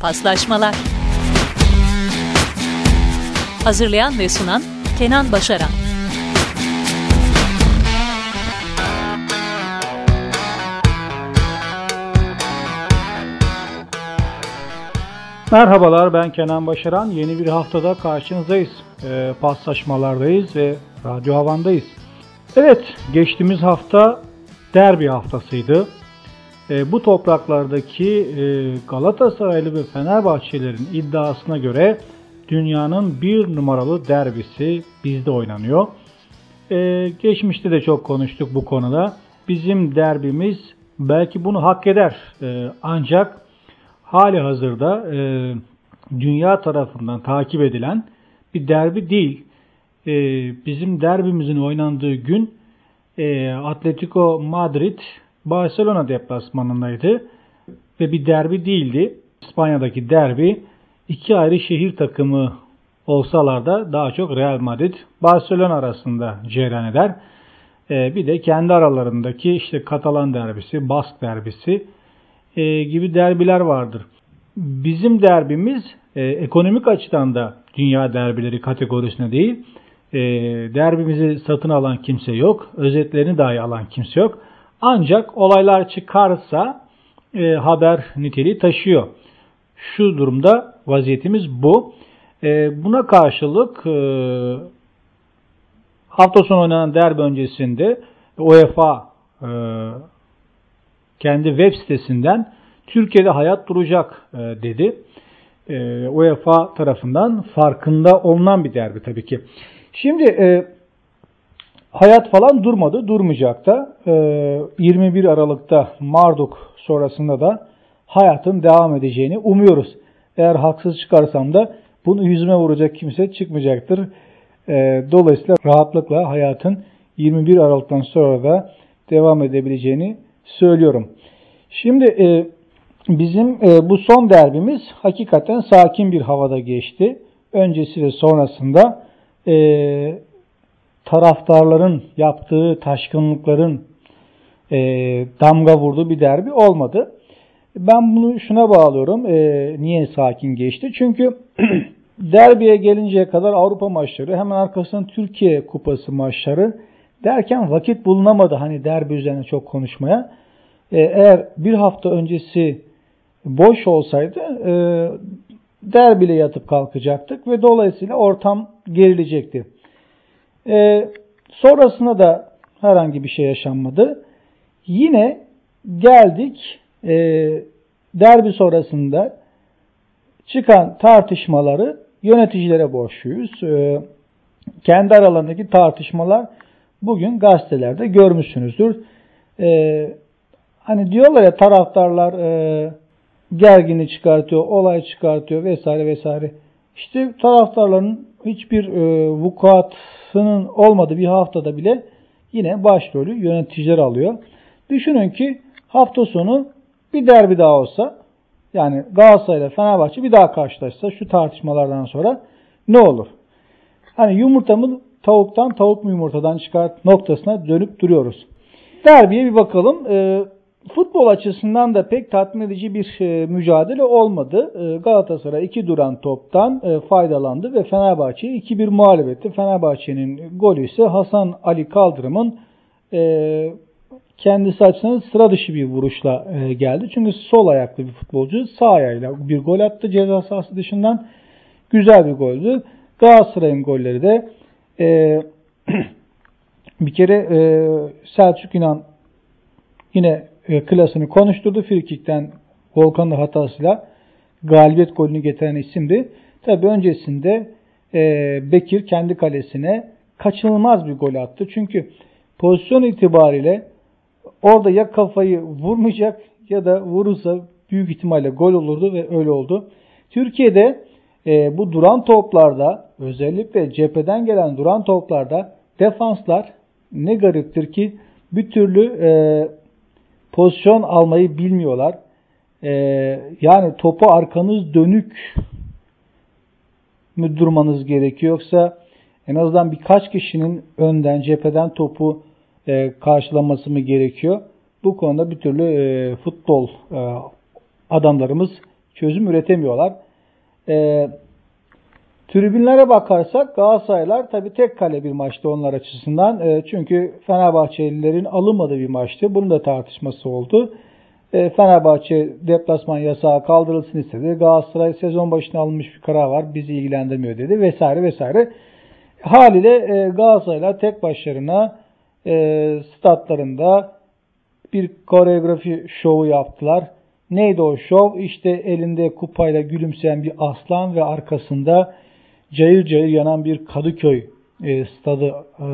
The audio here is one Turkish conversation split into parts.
Paslaşmalar Hazırlayan ve sunan Kenan Başaran Merhabalar ben Kenan Başaran. Yeni bir haftada karşınızdayız. E, paslaşmalardayız ve Radyo Havan'dayız. Evet geçtiğimiz hafta derbi haftasıydı. E, bu topraklardaki e, Galatasaraylı ve Fenerbahçelerin iddiasına göre dünyanın bir numaralı derbisi bizde oynanıyor. E, geçmişte de çok konuştuk bu konuda. Bizim derbimiz belki bunu hak eder. E, ancak hali hazırda dünya tarafından takip edilen bir derbi değil. Bizim derbimizin oynandığı gün Atletico Madrid Barcelona deplasmanındaydı ve bir derbi değildi. İspanya'daki derbi iki ayrı şehir takımı olsalar da daha çok Real Madrid Barcelona arasında cereyan eder. E, bir de kendi aralarındaki işte Katalan derbisi, Bask derbisi e, gibi derbiler vardır. Bizim derbimiz e, ekonomik açıdan da dünya derbileri kategorisine değil. E, derbimizi satın alan kimse yok. Özetlerini dahi alan kimse yok. Ancak olaylar çıkarsa e, haber niteliği taşıyor. Şu durumda vaziyetimiz bu. E, buna karşılık e, hafta sonu oynanan derbi öncesinde UEFA e, kendi web sitesinden Türkiye'de hayat duracak e, dedi. E, UEFA tarafından farkında olunan bir derbi tabii ki. Şimdi e, hayat falan durmadı, durmayacak da. E, 21 Aralık'ta Marduk sonrasında da hayatın devam edeceğini umuyoruz. Eğer haksız çıkarsam da bunu yüzüme vuracak kimse çıkmayacaktır. E, dolayısıyla rahatlıkla hayatın 21 Aralık'tan sonra da devam edebileceğini söylüyorum. Şimdi e, bizim e, bu son derbimiz hakikaten sakin bir havada geçti. Öncesi ve sonrasında e, taraftarların yaptığı taşkınlıkların e, damga vurduğu bir derbi olmadı. Ben bunu şuna bağlıyorum. E, niye sakin geçti? Çünkü derbiye gelinceye kadar Avrupa maçları, hemen arkasından Türkiye Kupası maçları derken vakit bulunamadı hani derbi üzerine çok konuşmaya. E, eğer bir hafta öncesi boş olsaydı e, derbiyle yatıp kalkacaktık ve dolayısıyla ortam gerilecekti. E, sonrasında da herhangi bir şey yaşanmadı. Yine geldik e, derbi sonrasında çıkan tartışmaları yöneticilere borçluyuz. E, kendi aralarındaki tartışmalar bugün gazetelerde görmüşsünüzdür. E, hani diyorlar ya taraftarlar e, gergini çıkartıyor, olay çıkartıyor vesaire vesaire. İşte taraftarların hiçbir e, vukuatının olmadığı bir haftada bile yine başrolü yöneticiler alıyor. Düşünün ki hafta sonu bir derbi daha olsa yani Galatasaray ile Fenerbahçe bir daha karşılaşsa şu tartışmalardan sonra ne olur? Hani yumurta mı tavuktan, tavuk mu yumurtadan çıkar noktasına dönüp duruyoruz. Derbiye bir bakalım. Ee, futbol açısından da pek tatmin edici bir e, mücadele olmadı. E, Galatasaray iki duran toptan e, faydalandı ve Fenerbahçe'yi 2-1 mağlup etti. Fenerbahçe'nin golü ise Hasan Ali Kaldırım'ın e, kendisi açısından sıra dışı bir vuruşla geldi. Çünkü sol ayaklı bir futbolcu sağ ayağıyla bir gol attı ceza sahası dışından. Güzel bir goldü. Galatasaray'ın golleri de e, bir kere e, Selçuk İnan yine e, klasını konuşturdu. Frikik'ten Volkan'ın hatasıyla galibiyet golünü getiren isimdi. Tabi öncesinde e, Bekir kendi kalesine kaçınılmaz bir gol attı. Çünkü pozisyon itibariyle orada ya kafayı vurmayacak ya da vurursa büyük ihtimalle gol olurdu ve öyle oldu. Türkiye'de e, bu duran toplarda özellikle cepheden gelen duran toplarda defanslar ne gariptir ki bir türlü e, pozisyon almayı bilmiyorlar. Ee, yani topu arkanız dönük mü durmanız gerekiyor yoksa en azından birkaç kişinin önden cepheden topu e, karşılaması mı gerekiyor? Bu konuda bir türlü e, futbol e, adamlarımız çözüm üretemiyorlar. E, tribünlere bakarsak Galatasaraylar tabii tek kale bir maçtı onlar açısından. E, çünkü Fenerbahçelilerin alınmadığı bir maçtı. Bunun da tartışması oldu. E, Fenerbahçe deplasman yasağı kaldırılsın istedi. Galatasaray sezon başına alınmış bir karar var. Bizi ilgilendirmiyor dedi vesaire vesaire. Haliyle e, Galatasaraylar tek başlarına e, statlarında bir koreografi şovu yaptılar. Neydi o şov? İşte elinde kupayla gülümseyen bir aslan ve arkasında cayır cayır yanan bir Kadıköy e, stadı e,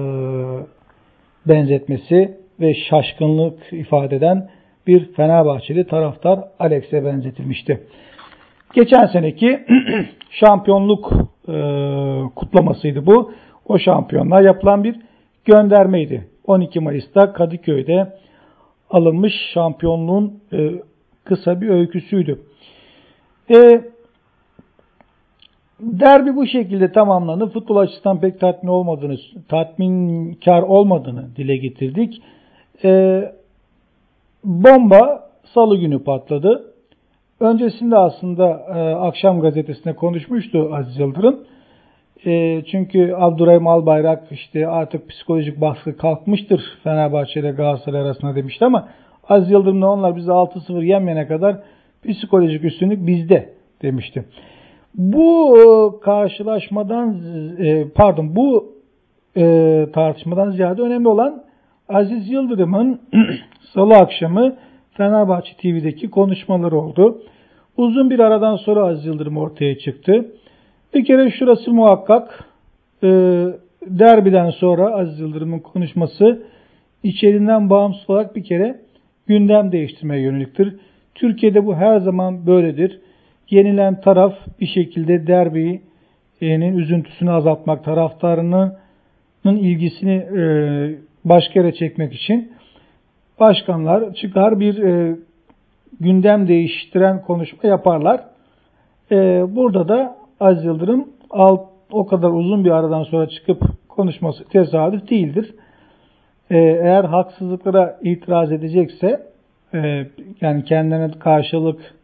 benzetmesi ve şaşkınlık ifade eden bir Fenerbahçeli taraftar Alex'e benzetilmişti. Geçen seneki şampiyonluk e, kutlamasıydı bu. O şampiyonluğa yapılan bir göndermeydi. 12 Mayıs'ta Kadıköy'de alınmış şampiyonluğun e, kısa bir öyküsüydü. E, derbi bu şekilde tamamlandı. Futbol açısından pek tatmin olmadığını, tatminkar olmadığını dile getirdik. E, bomba salı günü patladı. Öncesinde aslında e, akşam gazetesine konuşmuştu Aziz Yıldırım. E, çünkü Abdurrahim Albayrak işte artık psikolojik baskı kalkmıştır Fenerbahçe ile Galatasaray arasında demişti ama Aziz Yıldırım'la onlar bizi 6-0 yenmeyene kadar psikolojik üstünlük bizde demişti. Bu e, karşılaşmadan e, pardon bu e, tartışmadan ziyade önemli olan Aziz Yıldırım'ın salı akşamı Fenerbahçe TV'deki konuşmaları oldu. Uzun bir aradan sonra Aziz Yıldırım ortaya çıktı. Bir kere şurası muhakkak derbiden sonra Aziz Yıldırım'ın konuşması içeriğinden bağımsız olarak bir kere gündem değiştirmeye yöneliktir. Türkiye'de bu her zaman böyledir. Yenilen taraf bir şekilde derbinin üzüntüsünü azaltmak, taraftarının ilgisini başka yere çekmek için başkanlar çıkar bir gündem değiştiren konuşma yaparlar. Burada da Aziz Yıldırım o kadar uzun bir aradan sonra çıkıp konuşması tesadüf değildir. Eğer haksızlıklara itiraz edecekse yani kendine karşılık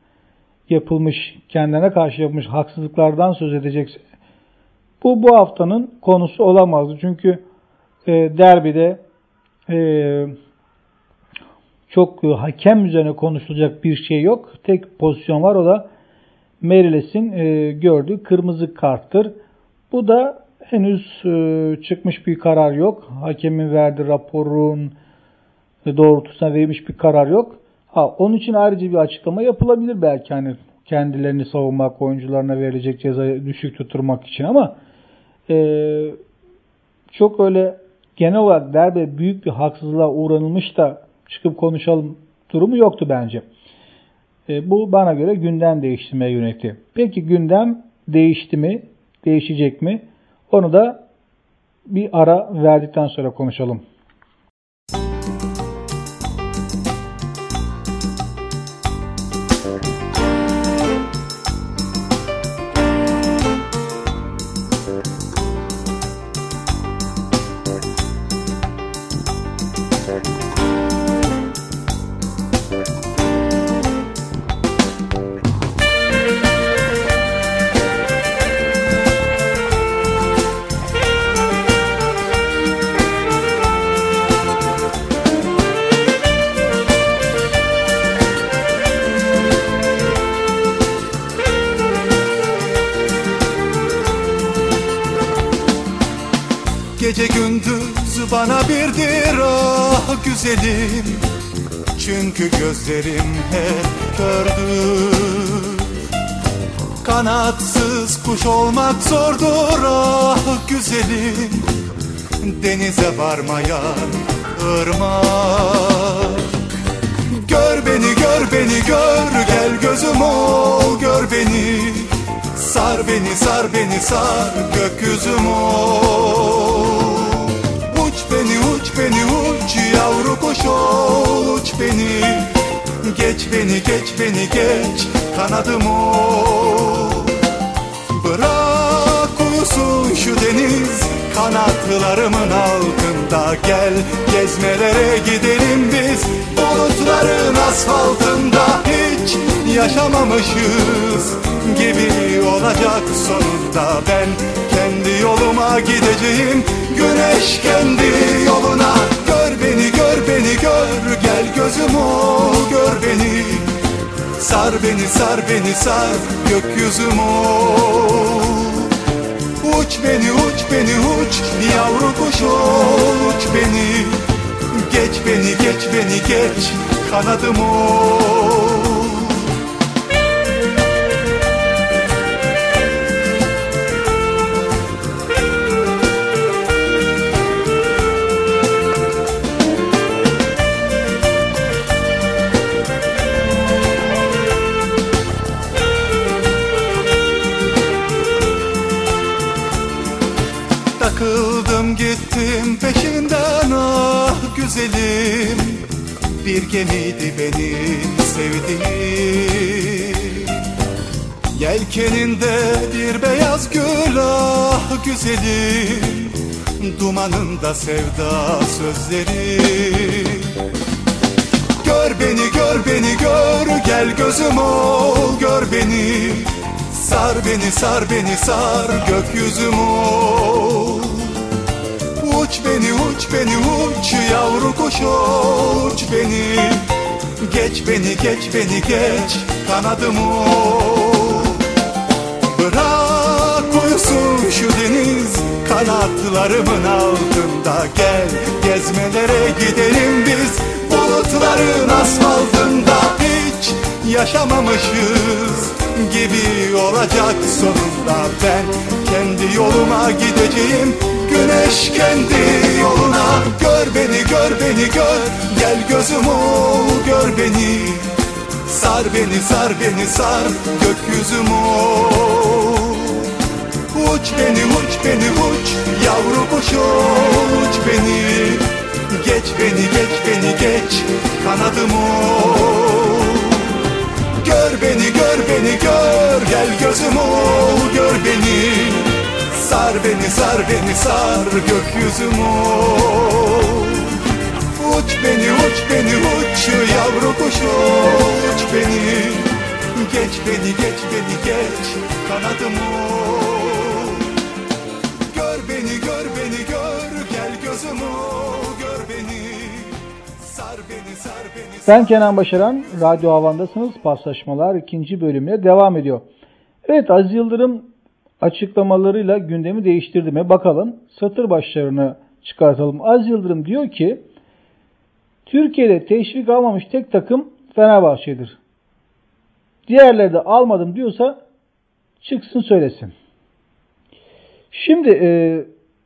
yapılmış, kendine karşı yapılmış haksızlıklardan söz edecekse bu bu haftanın konusu olamazdı. Çünkü e, derbide e, çok hakem üzerine konuşulacak bir şey yok. Tek pozisyon var o da Meriles'in e, gördüğü kırmızı karttır. Bu da henüz e, çıkmış bir karar yok. Hakemin verdiği raporun doğrultusuna verilmiş bir karar yok. Ha, onun için ayrıca bir açıklama yapılabilir belki hani kendilerini savunmak, oyuncularına verilecek cezayı düşük tutturmak için ama e, çok öyle genel olarak derbe büyük bir haksızlığa uğranılmış da çıkıp konuşalım durumu yoktu bence. E, bu bana göre gündem değiştirmeye yönelikti. Peki gündem değişti mi? Değişecek mi? Onu da bir ara verdikten sonra konuşalım. Kanatsız kuş olmak zordur ah güzelim. Denize varmayan ırmak. Gör beni gör beni gör gel gözüm ol. Gör beni Sar beni sar beni sar gökyüzüm ol. Uç beni uç beni uç yavru kuş ol. Uç beni Geç beni geç beni geç kanadım ol şu deniz kanatlarımın altında. Gel gezmelere gidelim biz. Bulutların asfaltında Hiç yaşamamışız gibi olacak sonunda. Ben kendi yoluma gideceğim. Güneş kendi yoluna. Gör beni gör beni gör. Gel gözüm ol gör beni. Sar beni sar beni sar. Gökyüzüm ol Uç beni uç beni uç. Yavru kuş uç beni. Geç beni geç beni geç. Kanadım ol Gittim peşinden ah güzelim. Bir gemiydi benim sevdiğim. Yelkeninde bir beyaz gül ah güzelim. Dumanında sevda sözleri. Gör beni gör beni gör gel gözüm ol. Gör beni Sar beni sar beni sar gökyüzüm ol Uç beni uç beni uç yavru kuş uç beni. Geç beni geç beni geç kanadım ol Bırak uyusun şu deniz kanatlarımın altında. Gel gezmelere gidelim biz bulutların asfaltında. Hiç yaşamamışız gibi olacak sonunda. Ben kendi yoluma gideceğim. Güneş kendi yoluna. Gör beni gör beni gör. Gel gözüm ol gör beni. Sar beni sar beni sar gökyüzüm ol. Uç beni uç beni uç. Yavru kuş uç beni. Geç beni geç beni geç. Kanadım ol Gör beni gör beni gör. Gel gözüm ol gör beni. Sar beni sar beni sar gökyüzüm ol. Uç beni uç beni uç yavru kuş uç beni Geç beni geç beni geç kanadım ol Ben Kenan Başaran, Radyo Havan'dasınız. Paslaşmalar ikinci bölümüne devam ediyor. Evet Aziz Yıldırım açıklamalarıyla gündemi değiştirdi mi? Bakalım satır başlarını çıkartalım. Aziz Yıldırım diyor ki Türkiye'de teşvik almamış tek takım Fenerbahçe'dir. Diğerleri de almadım diyorsa çıksın söylesin. Şimdi e,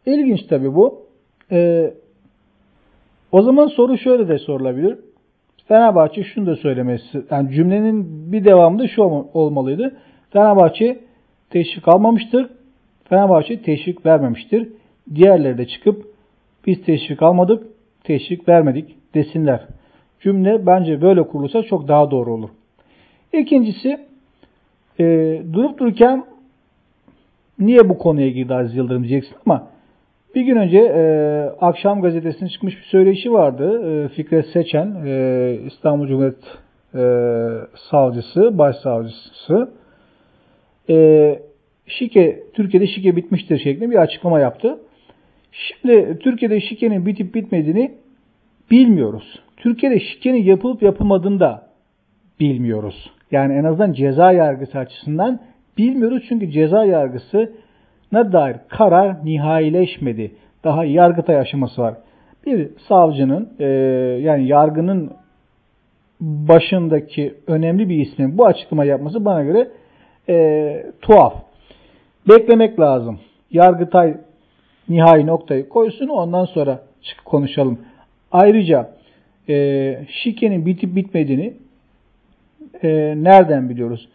ilginç tabii bu. E, o zaman soru şöyle de sorulabilir. Fenerbahçe şunu da söylemesi, yani cümlenin bir devamı da şu olmalıydı. Fenerbahçe teşvik almamıştır. Fenerbahçe teşvik vermemiştir. Diğerleri de çıkıp biz teşvik almadık, teşvik vermedik desinler. Cümle bence böyle kurulursa çok daha doğru olur. İkincisi e, durup dururken niye bu konuya girdi Aziz Yıldırım diyeceksin ama bir gün önce e, Akşam Gazetesi'nin çıkmış bir söyleşi vardı. E, Fikret Seçen, e, İstanbul Cumhuriyet e, Savcısı, Başsavcısı. E, şike, Türkiye'de şike bitmiştir şeklinde bir açıklama yaptı. Şimdi Türkiye'de şikenin bitip bitmediğini bilmiyoruz. Türkiye'de şikenin yapılıp yapılmadığını da bilmiyoruz. Yani en azından ceza yargısı açısından bilmiyoruz. Çünkü ceza yargısı ne dair karar nihayileşmedi. Daha yargıtay aşaması var. Bir savcının e, yani yargının başındaki önemli bir ismin bu açıklama yapması bana göre e, tuhaf. Beklemek lazım. Yargıtay nihai noktayı koysun ondan sonra çıkıp konuşalım. Ayrıca e, şikenin bitip bitmediğini e, nereden biliyoruz?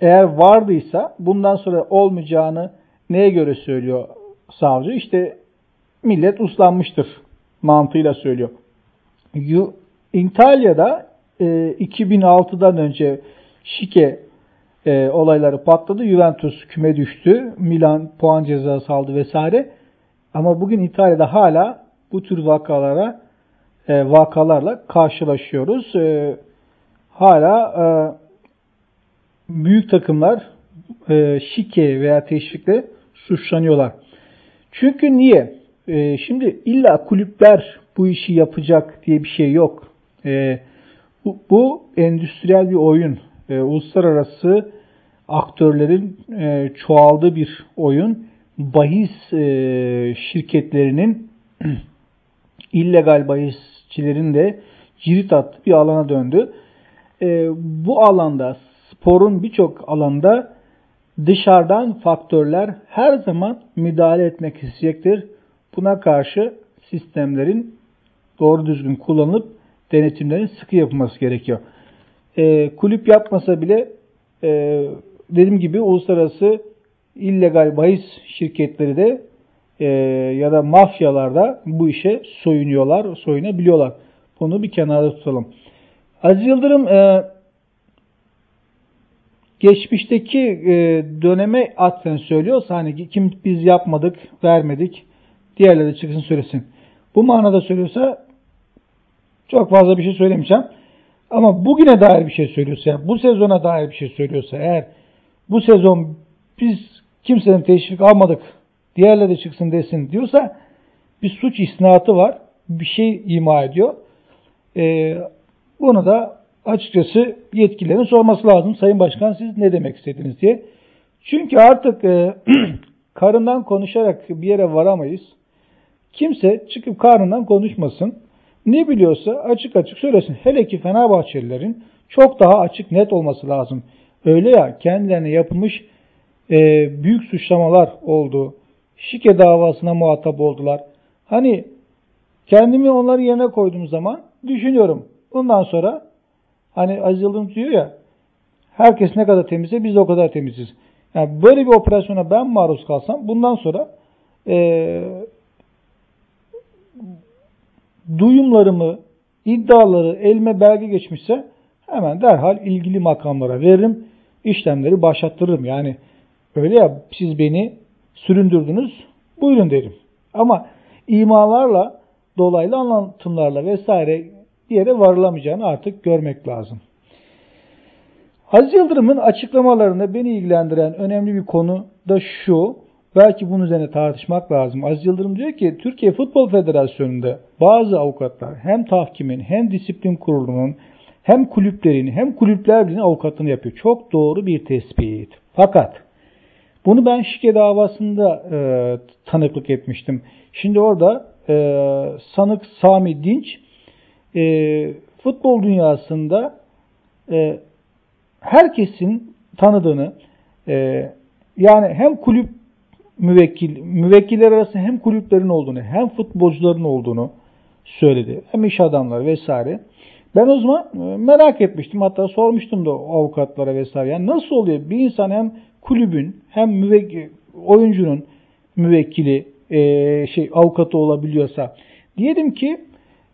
Eğer vardıysa bundan sonra olmayacağını neye göre söylüyor savcı? İşte millet uslanmıştır mantığıyla söylüyor. İtalya'da e, 2006'dan önce şike e, olayları patladı. Juventus küme düştü. Milan puan cezası aldı vesaire. Ama bugün İtalya'da hala bu tür vakalara e, vakalarla karşılaşıyoruz. E, hala e, büyük takımlar e, şike veya teşvikle suçlanıyorlar. Çünkü niye? E, şimdi illa kulüpler bu işi yapacak diye bir şey yok. E, bu, bu endüstriyel bir oyun. E, uluslararası aktörlerin e, çoğaldığı bir oyun. Bahis e, şirketlerinin illegal bahisçilerin de cirit attığı bir alana döndü. E, bu alanda sporun birçok alanda dışarıdan faktörler her zaman müdahale etmek isteyecektir. Buna karşı sistemlerin doğru düzgün kullanılıp denetimlerin sıkı yapılması gerekiyor. E, kulüp yapmasa bile e, dediğim gibi uluslararası illegal bahis şirketleri de e, ya da mafyalar da bu işe soyunuyorlar, soyunabiliyorlar. Bunu bir kenarda tutalım. Aziz Yıldırım e, geçmişteki e, döneme atfen söylüyorsa hani kim biz yapmadık, vermedik, diğerleri çıksın söylesin. Bu manada söylüyorsa çok fazla bir şey söylemeyeceğim. Ama bugüne dair bir şey söylüyorsa, yani bu sezona dair bir şey söylüyorsa eğer bu sezon biz kimsenin teşvik almadık, diğerleri çıksın desin diyorsa bir suç isnatı var. Bir şey ima ediyor. Ee, bunu da açıkçası yetkililerin sorması lazım. Sayın Başkan siz ne demek istediniz diye. Çünkü artık e, karından konuşarak bir yere varamayız. Kimse çıkıp karnından konuşmasın. Ne biliyorsa açık açık söylesin. Hele ki Fenerbahçelilerin çok daha açık net olması lazım. Öyle ya kendilerine yapılmış e, büyük suçlamalar oldu. Şike davasına muhatap oldular. Hani kendimi onların yerine koyduğum zaman düşünüyorum. Bundan sonra hani Aziz Yıldırım diyor ya herkes ne kadar temizse biz de o kadar temiziz. Yani böyle bir operasyona ben maruz kalsam bundan sonra e, duyumlarımı, iddiaları elime belge geçmişse hemen derhal ilgili makamlara veririm. işlemleri başlattırırım. Yani öyle ya siz beni süründürdünüz buyurun derim. Ama imalarla, dolaylı anlatımlarla vesaire bir yere varılamayacağını artık görmek lazım. Aziz Yıldırım'ın açıklamalarında beni ilgilendiren önemli bir konu da şu. Belki bunun üzerine tartışmak lazım. Aziz Yıldırım diyor ki Türkiye Futbol Federasyonu'nda bazı avukatlar hem tahkimin hem disiplin kurulunun hem kulüplerin hem kulüpler birinin avukatlığını yapıyor. Çok doğru bir tespit. Fakat bunu ben şike davasında e, tanıklık etmiştim. Şimdi orada e, sanık Sami Dinç e, futbol dünyasında e, herkesin tanıdığını e, yani hem kulüp müvekkil, müvekkiller arasında hem kulüplerin olduğunu hem futbolcuların olduğunu söyledi. Hem iş adamları vesaire. Ben o zaman e, merak etmiştim. Hatta sormuştum da avukatlara vesaire. Yani nasıl oluyor bir insan hem kulübün hem müvekkil, oyuncunun müvekkili e, şey avukatı olabiliyorsa. Diyelim ki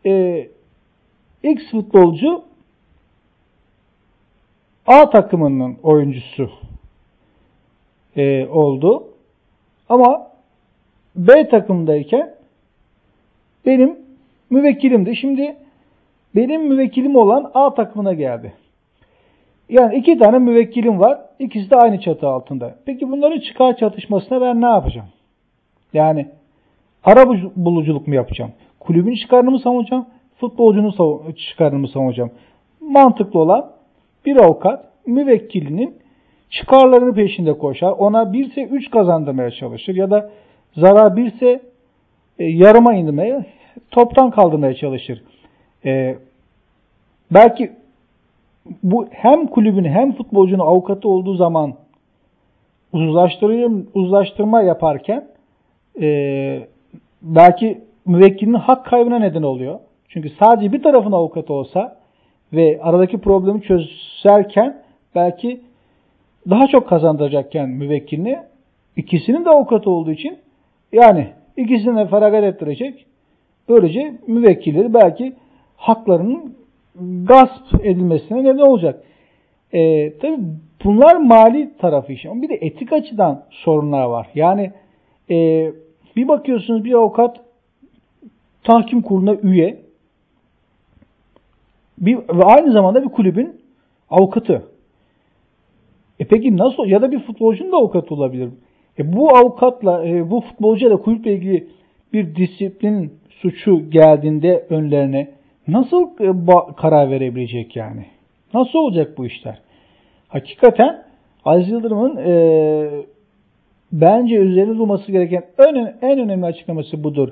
e, X futbolcu A takımının oyuncusu e, oldu. Ama B takımdayken benim müvekkilimdi. Şimdi benim müvekkilim olan A takımına geldi. Yani iki tane müvekkilim var. İkisi de aynı çatı altında. Peki bunların çıkar çatışmasına ben ne yapacağım? Yani ara buluculuk mu yapacağım? Kulübün çıkarını mı savunacağım? Futbolcunun çıkarını mı savunacağım? Mantıklı olan bir avukat müvekkilinin çıkarlarını peşinde koşar. Ona birse üç kazandırmaya çalışır ya da zarar birse e, yarıma indirmeye, toptan kaldırmaya çalışır. E, belki bu hem kulübün hem futbolcunun avukatı olduğu zaman uzlaştırma yaparken e, belki müvekkilinin hak kaybına neden oluyor. Çünkü sadece bir tarafın avukatı olsa ve aradaki problemi çözerken belki daha çok kazandıracakken müvekkilini ikisinin de avukatı olduğu için yani ikisini de feragat ettirecek. Böylece müvekkilleri belki haklarının gasp edilmesine neden olacak. E, tabii bunlar mali tarafı işi. Bir de etik açıdan sorunlar var. Yani e, bir bakıyorsunuz bir avukat tahkim kuruluna üye bir, ve aynı zamanda bir kulübün avukatı. E peki nasıl ya da bir futbolcunun da avukatı olabilir. E bu avukatla e, bu futbolcuyla kulüple ilgili bir disiplin suçu geldiğinde önlerine nasıl e, karar verebilecek yani? Nasıl olacak bu işler? Hakikaten Aziz Yıldırım'ın e, bence üzerine durması gereken en, en önemli açıklaması budur.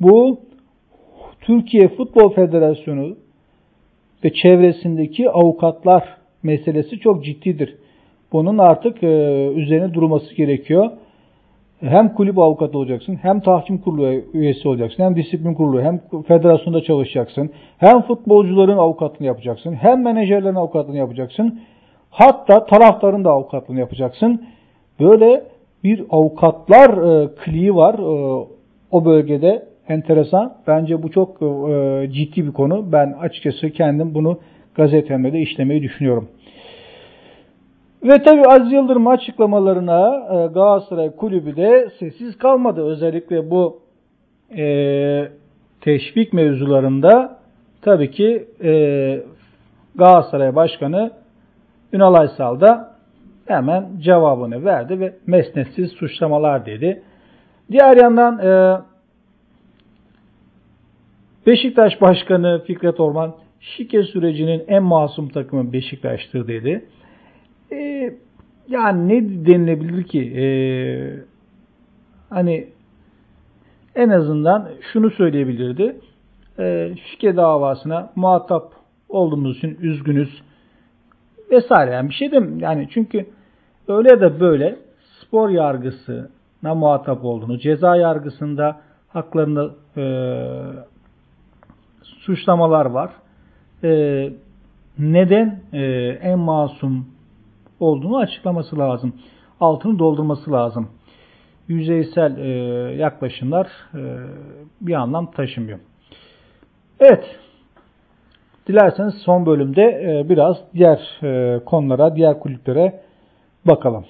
Bu Türkiye Futbol Federasyonu ve çevresindeki avukatlar meselesi çok ciddidir. Bunun artık e, üzerine durması gerekiyor. Hem kulüp avukatı olacaksın, hem tahkim kurulu üyesi olacaksın, hem disiplin kurulu, hem federasyonda çalışacaksın, hem futbolcuların avukatlığını yapacaksın, hem menajerlerin avukatlığını yapacaksın, hatta taraftarın da avukatlığını yapacaksın. Böyle bir avukatlar e, kliği var e, o bölgede enteresan. Bence bu çok e, ciddi bir konu. Ben açıkçası kendim bunu gazetemde de işlemeyi düşünüyorum. Ve tabii Aziz Yıldırım açıklamalarına e, Galatasaray Kulübü de sessiz kalmadı. Özellikle bu e, teşvik mevzularında tabii ki e, Galatasaray Başkanı Ünal Aysal da hemen cevabını verdi ve mesnetsiz suçlamalar dedi. Diğer yandan e, Beşiktaş Başkanı Fikret Orman şike sürecinin en masum takımı Beşiktaş'tır dedi. E, yani ne denilebilir ki? E, hani en azından şunu söyleyebilirdi. E, şike davasına muhatap olduğumuz için üzgünüz vesaire. Yani bir şey de yani çünkü öyle ya da böyle spor yargısına muhatap olduğunu, ceza yargısında haklarında e, suçlamalar var. E, neden e, en masum olduğunu açıklaması lazım. Altını doldurması lazım. Yüzeysel e, yaklaşımlar e, bir anlam taşımıyor. Evet. Dilerseniz son bölümde e, biraz diğer e, konulara, diğer kulüplere bakalım.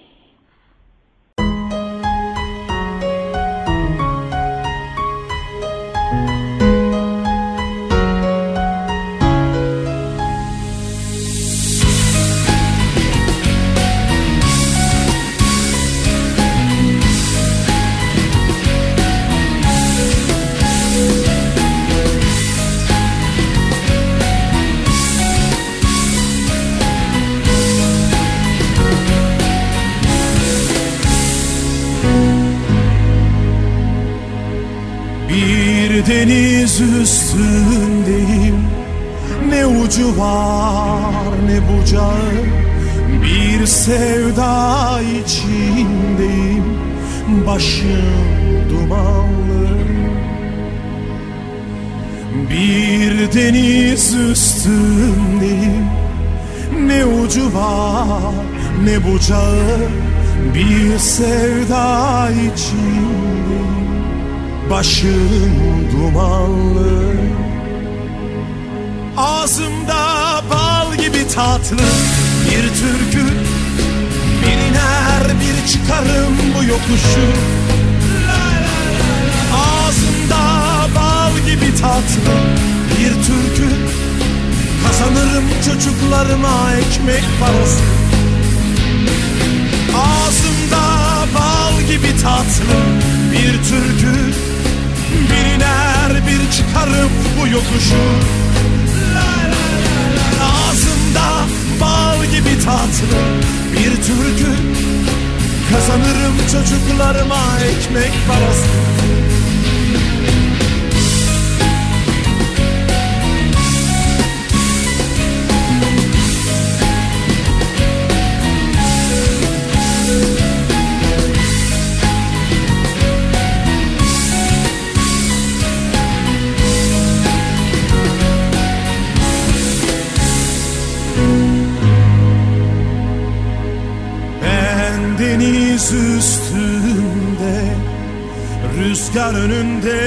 Deniz üstündeyim. Ne ucu var ne bucağı. Bir sevda içindeyim. Başım dumanlı. Bir deniz üstündeyim. Ne ucu var ne bucağı. Bir sevda içindeyim başım dumanlı. Ağzımda bal gibi tatlı bir türkü. Bir iner bir çıkarım bu yokuşu. Ağzımda bal gibi tatlı bir türkü. Kazanırım çocuklarıma ekmek parası. Ağzımda bal gibi tatlı bir türkü bir iner bir çıkarım bu yokuşu. Ağzımda bal gibi tatlı bir türkü. Kazanırım çocuklarıma ekmek parası deniz üstünde Rüzgar önünde.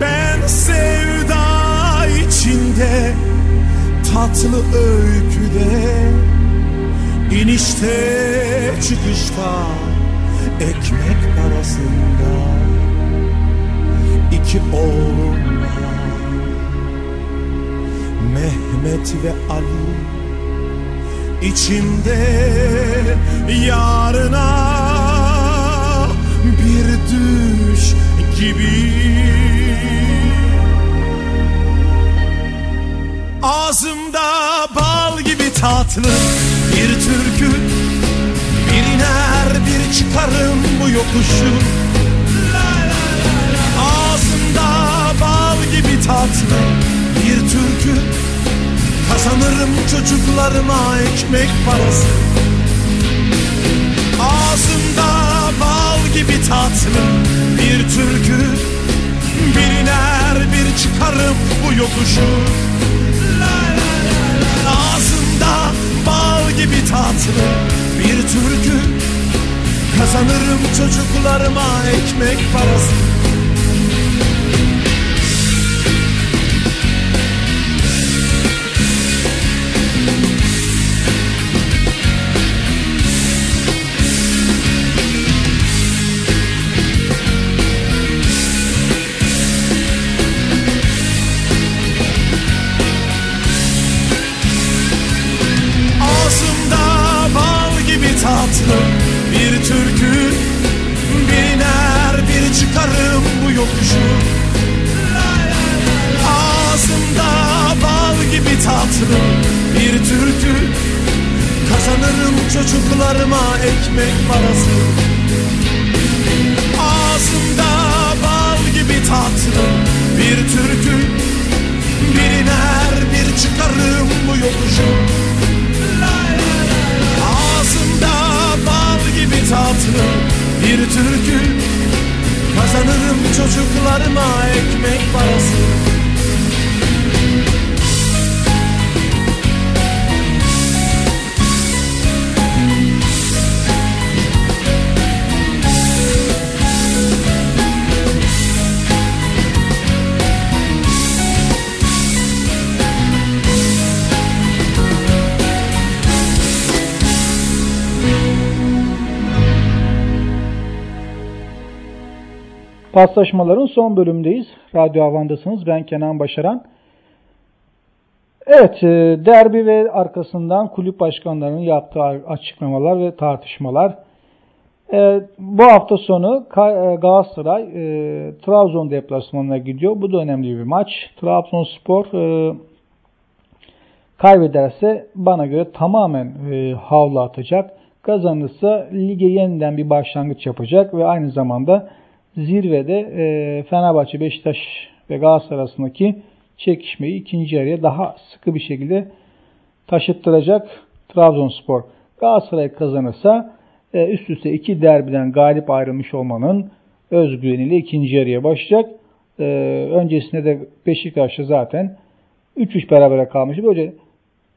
Ben sevda içinde Tatlı öyküde inişte çıkışta Ekmek parasında iki oğlum Mehmet ve Ali içimde yarına bir düş gibi. Ağzımda bal gibi tatlı bir türkü Bir iner bir çıkarım bu yokuşu. Ağzımda bal gibi tatlı bir türkü Kazanırım çocuklarıma ekmek parası. Ağzımda bal gibi tatlı bir türkü Bir iner bir çıkarım bu yokuşu. Ağzımda bal gibi tatlı bir türkü Kazanırım çocuklarıma ekmek parası çocuklarıma ekmek Paslaşmaların son bölümündeyiz. Radyo Havan'dasınız. Ben Kenan Başaran. Evet, e, derbi ve arkasından kulüp başkanlarının yaptığı açıklamalar ve tartışmalar. E, bu hafta sonu e, Galatasaray Trabzon deplasmanına gidiyor. Bu da önemli bir maç. Trabzonspor kaybederse bana göre tamamen havlu atacak. Kazanırsa lige yeniden bir başlangıç yapacak ve aynı zamanda zirvede e, Fenerbahçe, Beşiktaş ve Galatasaray arasındaki çekişmeyi ikinci yarıya daha sıkı bir şekilde taşıttıracak Trabzonspor. Galatasaray kazanırsa e, üst üste iki derbiden galip ayrılmış olmanın özgüveniyle ikinci yarıya başlayacak. E, öncesinde de Beşiktaş'ta zaten 3-3 berabere kalmış. Böyle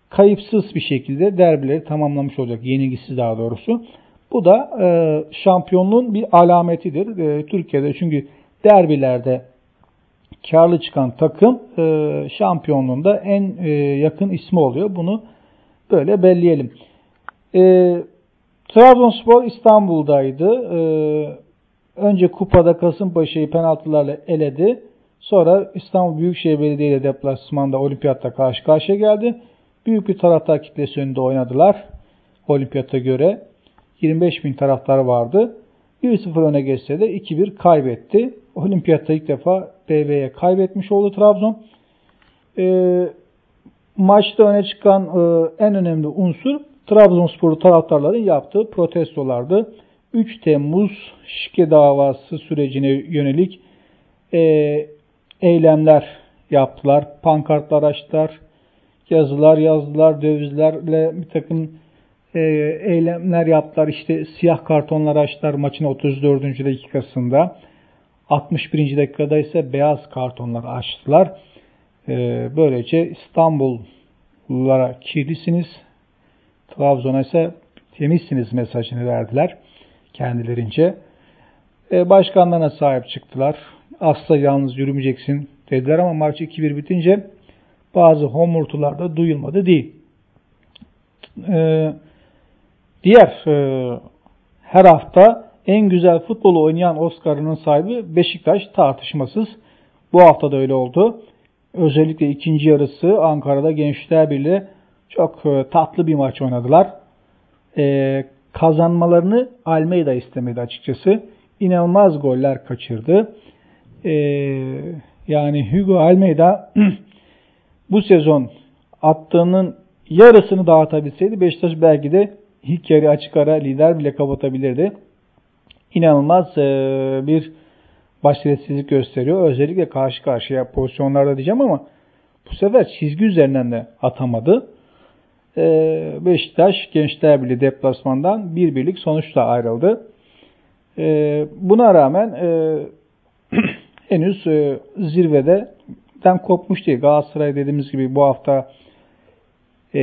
kayıpsız bir şekilde derbileri tamamlamış olacak. Yenilgisiz daha doğrusu. Bu da e, şampiyonluğun bir alametidir. E, Türkiye'de çünkü derbilerde karlı çıkan takım e, şampiyonluğunda en e, yakın ismi oluyor. Bunu böyle belleyelim. E, Trabzonspor İstanbul'daydı. E, önce kupada Kasımpaşa'yı penaltılarla eledi. Sonra İstanbul Büyükşehir Belediye ile deplasmanda olimpiyatta karşı karşıya geldi. Büyük bir taraftar kitlesi önünde oynadılar. Olimpiyata göre. 25 bin taraftar vardı. 1-0 öne geçse de 2-1 kaybetti. Olimpiyatta ilk defa BB'ye kaybetmiş oldu Trabzon. E, maçta öne çıkan e, en önemli unsur Trabzonspor taraftarların yaptığı protestolardı. 3 Temmuz şike davası sürecine yönelik e, eylemler yaptılar. Pankartlar açtılar. Yazılar yazdılar. Dövizlerle bir takım e, eylemler yaptılar. İşte siyah kartonlar açtılar maçın 34. dakikasında. 61. dakikada ise beyaz kartonlar açtılar. E, böylece İstanbullulara kirlisiniz, Trabzon'a ise temizsiniz mesajını verdiler kendilerince. E, başkanlarına sahip çıktılar. Asla yalnız yürümeyeceksin dediler ama maç 2-1 bitince bazı homurtular da duyulmadı değil. E, diğer e, her hafta en güzel futbolu oynayan Oscar'ının sahibi Beşiktaş tartışmasız. Bu hafta da öyle oldu. Özellikle ikinci yarısı Ankara'da Gençler Birliği Çok e, tatlı bir maç oynadılar. E, kazanmalarını Almeida istemedi açıkçası. İnanılmaz goller kaçırdı. E, yani Hugo Almeida bu sezon attığının yarısını dağıtabilseydi Beşiktaş belki de ilk yarı açık ara lider bile kapatabilirdi. İnanılmaz e, bir başarısızlık gösteriyor. Özellikle karşı karşıya pozisyonlarda diyeceğim ama bu sefer çizgi üzerinden de atamadı. Ee, Beşiktaş Gençler Birliği deplasmandan bir birlik sonuçla ayrıldı. Ee, buna rağmen e, henüz e, zirvede den kopmuş değil. Galatasaray dediğimiz gibi bu hafta e,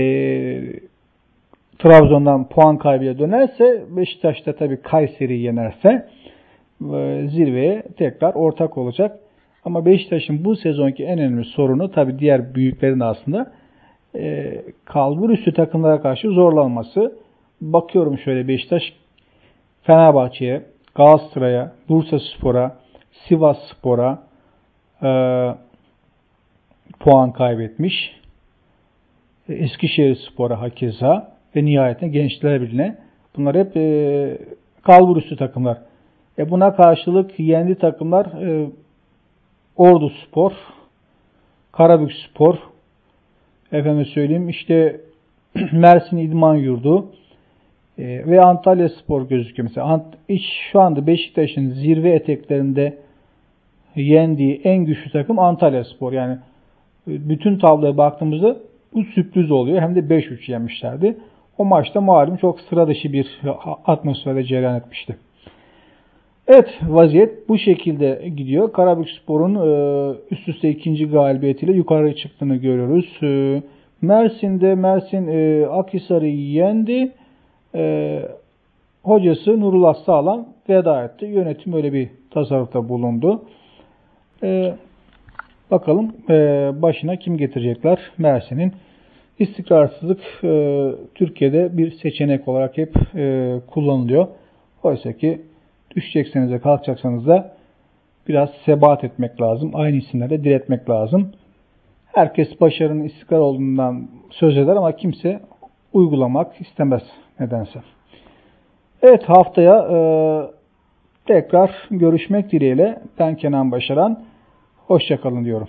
Trabzon'dan puan kaybıyla dönerse Beşiktaş da tabii Kayseri'yi yenerse e, zirveye tekrar ortak olacak. Ama Beşiktaş'ın bu sezonki en önemli sorunu tabii diğer büyüklerin aslında e, kalbur üstü takımlara karşı zorlanması. Bakıyorum şöyle Beşiktaş Fenerbahçe'ye, Galatasaray'a, Bursa Spor'a, Sivas Spor'a e, puan kaybetmiş. Eskişehir Spor'a hakeza ve nihayetinde Gençler Birliği'ne. Bunlar hep e, kalbur üstü takımlar. E buna karşılık yendi takımlar e, Ordu Spor, Karabük Spor, efendim söyleyeyim işte Mersin İdman Yurdu e, ve Antalya Spor gözüküyor. Mesela Ant, iç, şu anda Beşiktaş'ın zirve eteklerinde yendiği en güçlü takım Antalya Spor. Yani e, bütün tabloya baktığımızda bu sürpriz oluyor. Hem de 5-3 yenmişlerdi. O maçta malum çok sıra dışı bir atmosferde cereyan etmişti. Evet vaziyet bu şekilde gidiyor. Karabük Spor'un e, üst üste ikinci galibiyetiyle yukarı çıktığını görüyoruz. E, Mersin'de Mersin e, Akhisar'ı yendi. Hocası Nurullah Sağlam veda etti. Yönetim öyle bir tasarrufta bulundu. Bakalım başına kim getirecekler Mersin'in. İstikrarsızlık Türkiye'de bir seçenek olarak hep kullanılıyor. Oysa ki Düşecekseniz de kalkacaksanız da biraz sebat etmek lazım. Aynı isimlerde diretmek lazım. Herkes başarının istikrar olduğundan söz eder ama kimse uygulamak istemez nedense. Evet haftaya e, tekrar görüşmek dileğiyle ben Kenan Başaran. Hoşçakalın diyorum.